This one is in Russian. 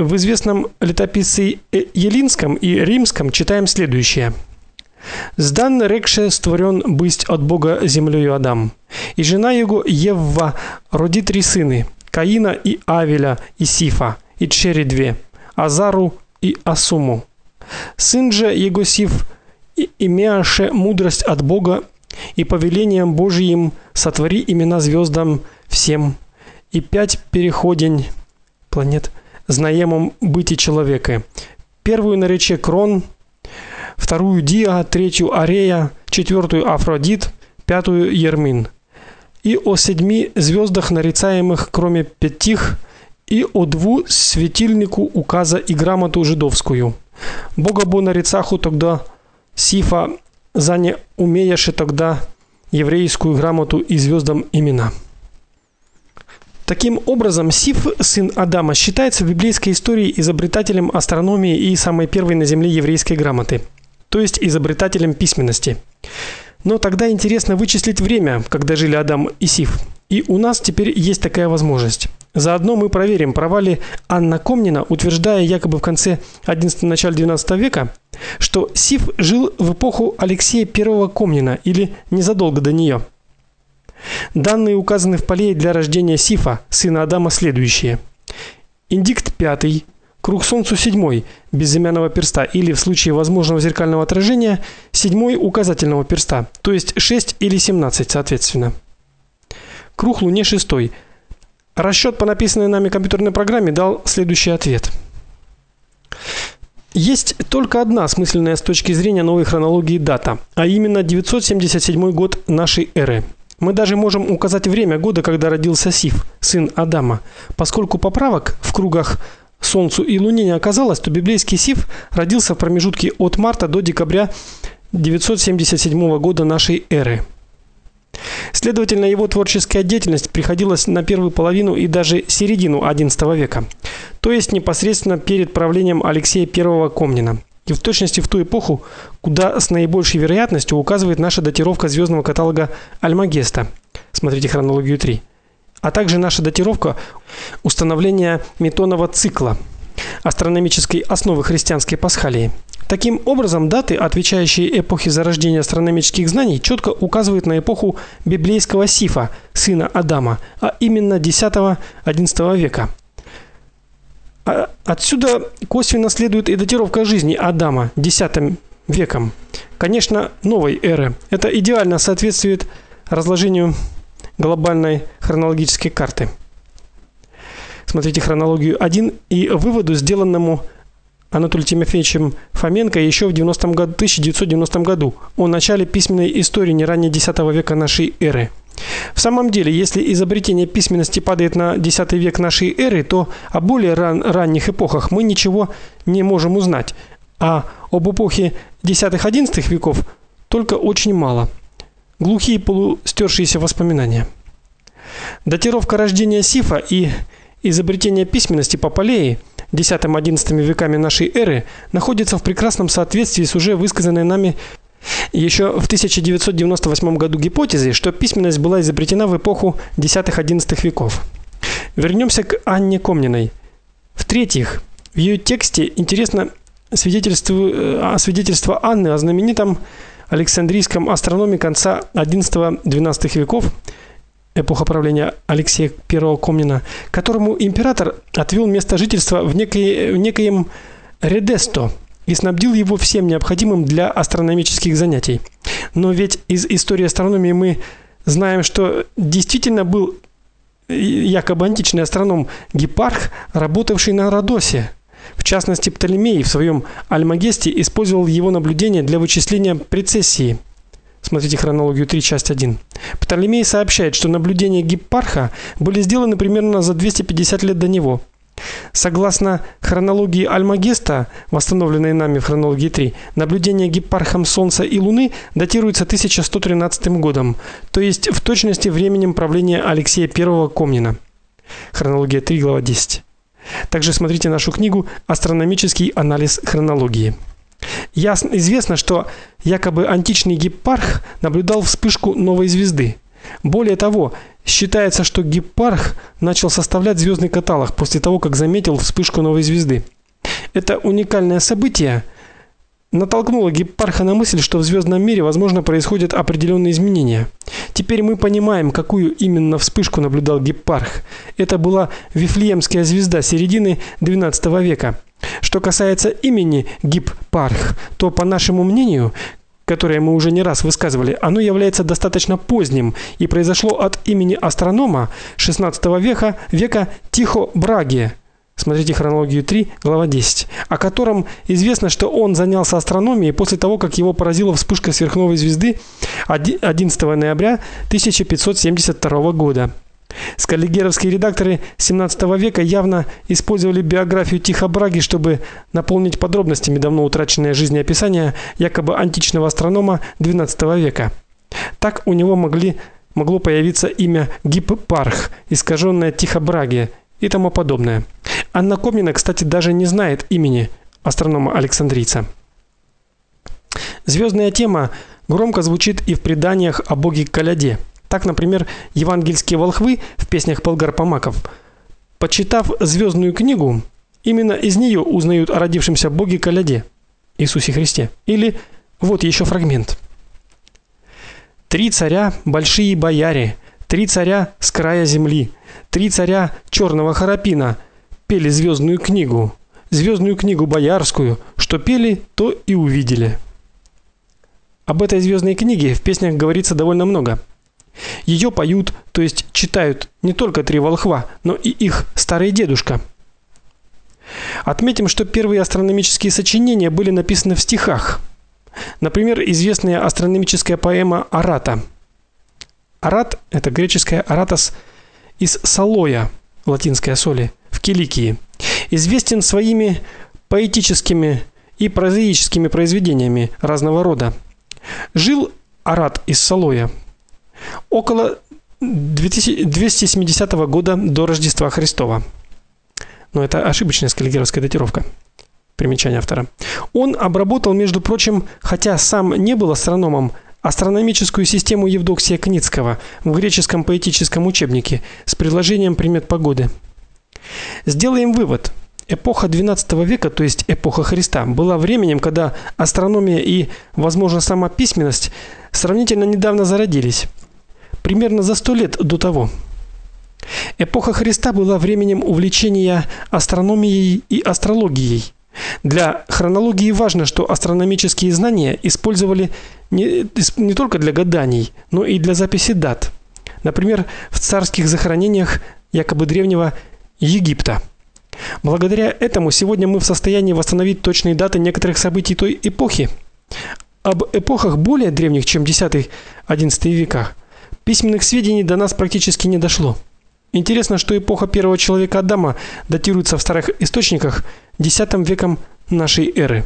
В известном летописце Елинском и Римском читаем следующее: Здан рекше створен бысть от Бога землею Адам. И жена его Евва роди три сыны: Каина и Авеля и Сифа, и чери две: Азару и Асуму. Сын же его Сиф имеаше мудрость от Бога и повелением Божиим сотвори имена звездам всем и пять переходень планет знаемом быти человека. Первую нарече Крон, вторую Диа, третью Арея, четвертую Афродит, пятую Ермин. И о седьми звездах нарицаемых, кроме пятих, и о дву светильнику указа и грамоту жидовскую. Бога бо нарицаху тогда Сифа за не умеешь тогда еврейскую грамоту и звездам имена. Таким образом, Сиф, сын Адама, считается в библейской истории изобретателем астрономии и самой первой на земле еврейской грамоты, то есть изобретателем письменности. Но тогда интересно вычислить время, когда жили Адам и Сиф. И у нас теперь есть такая возможность. Заодно мы проверим, права ли Анна Комнина, утверждая якобы в конце 11 начале 12 века, что Сиф жил в эпоху Алексея I Комнина или незадолго до нее. Данные указаны в поле для рождения Сифа, сына Адама, следующие: Индикт 5, круг солнцу 7 безымянного перста или в случае возможного зеркального отражения 7 указательного перста, то есть 6 или 17 соответственно. Круг луне 6. Расчет по написанной нами компьютерной программе дал следующий ответ. Есть только одна смысленная с точки зрения новой хронологии дата, а именно 977 год нашей эры. Мы даже можем указать время года, когда родился Сиф, сын Адама. Поскольку поправок в кругах Солнцу и Луне не оказалось, то библейский Сиф родился в промежутке от марта до декабря 977 года нашей эры. Следовательно, его творческая деятельность приходилась на первую половину и даже середину XI века, то есть непосредственно перед правлением Алексея I Комнина в точности в ту эпоху, куда с наибольшей вероятностью указывает наша датировка звездного каталога Альмагеста. Смотрите хронологию 3. А также наша датировка установления метонного цикла астрономической основы христианской пасхалии. Таким образом, даты, отвечающие эпохе зарождения астрономических знаний, четко указывают на эпоху библейского Сифа, сына Адама, а именно X-XI века. А отсюда косвенно следует и датировка жизни Адама X веком. Конечно, новой эры. Это идеально соответствует разложению глобальной хронологической карты. Смотрите хронологию 1 и выводу, сделанному Анатолием Тимофеевичем Фоменко еще в 90 году 1990 году о начале письменной истории не ранее X века нашей эры. В самом деле, если изобретение письменности падает на X век нашей эры, то о более ран ранних эпохах мы ничего не можем узнать, а об эпохе X-XI веков только очень мало. Глухие полустершиеся воспоминания. Датировка рождения Сифа и изобретение письменности по Полее X-XI веками нашей эры находится в прекрасном соответствии с уже высказанной нами еще в 1998 году гипотезой, что письменность была изобретена в эпоху X-XI веков. Вернемся к Анне Комниной. В-третьих, в ее тексте интересно свидетельство э, свидетельство Анны о знаменитом Александрийском астрономе конца XI-XII веков, эпоха правления Алексея I Комнина, которому император отвел место жительства в некой в некоем Редесто, и снабдил его всем необходимым для астрономических занятий. Но ведь из истории астрономии мы знаем, что действительно был якобы античный астроном Гипарх, работавший на Родосе. В частности, Птолемей в своем Альмагесте использовал его наблюдения для вычисления прецессии. Смотрите хронологию 3, часть 1. Птолемей сообщает, что наблюдения Гиппарха были сделаны примерно за 250 лет до него. Согласно хронологии Альмагеста, восстановленной нами в хронологии 3, наблюдение Гиппархом Солнца и Луны датируется 1113 годом, то есть в точности временем правления Алексея I Комнина. Хронология 3, глава 10. Также смотрите нашу книгу Астрономический анализ хронологии. Ясно известно, что якобы античный Гиппарх наблюдал вспышку новой звезды. Более того, Считается, что Гиппарх начал составлять звездный каталог после того, как заметил вспышку новой звезды. Это уникальное событие натолкнуло Гиппарха на мысль, что в звездном мире, возможно, происходят определенные изменения. Теперь мы понимаем, какую именно вспышку наблюдал Гиппарх. Это была Вифлеемская звезда середины XII века. Что касается имени Гиппарх, то по нашему мнению, которое мы уже не раз высказывали, оно является достаточно поздним и произошло от имени астронома XVI века века Тихо Браги. Смотрите хронологию 3, глава 10, о котором известно, что он занялся астрономией после того, как его поразила вспышка сверхновой звезды 11 ноября 1572 года. Скаллигеровские редакторы XVII века явно использовали биографию Тихо Браги, чтобы наполнить подробностями давно утраченное жизнеописание якобы античного астронома XII века. Так у него могли могло появиться имя Гиппарх, искаженное Тихо Браги и тому подобное. Анна Комнина, кстати, даже не знает имени астронома-александрийца. Звездная тема громко звучит и в преданиях о боге Коляде – так, например, евангельские волхвы в песнях Полгарпомаков, почитав звездную книгу, именно из нее узнают о родившемся Боге Коляде, Иисусе Христе. Или вот еще фрагмент. Три царя, большие бояре, три царя с края земли, три царя черного харапина пели звездную книгу, звездную книгу боярскую, что пели, то и увидели. Об этой звездной книге в песнях говорится довольно много. Ее поют, то есть читают не только три волхва, но и их старый дедушка. Отметим, что первые астрономические сочинения были написаны в стихах. Например, известная астрономическая поэма Арата. Арат это греческое аратос из Салоя, латинское соли, в Киликии. Известен своими поэтическими и прозаическими произведениями разного рода. Жил Арат из Салоя около 270 года до Рождества Христова. Но это ошибочная скаллигеровская датировка. Примечание автора. Он обработал, между прочим, хотя сам не был астрономом, астрономическую систему Евдоксия Кницкого в греческом поэтическом учебнике с предложением примет погоды. Сделаем вывод. Эпоха XII века, то есть эпоха Христа, была временем, когда астрономия и, возможно, сама письменность сравнительно недавно зародились примерно за сто лет до того. Эпоха Христа была временем увлечения астрономией и астрологией. Для хронологии важно, что астрономические знания использовали не не только для гаданий, но и для записи дат. Например, в царских захоронениях якобы древнего Египта. Благодаря этому сегодня мы в состоянии восстановить точные даты некоторых событий той эпохи. Об эпохах более древних, чем X-XI веках, Письменных сведений до нас практически не дошло. Интересно, что эпоха первого человека Адама датируется в старых источниках X веком нашей эры.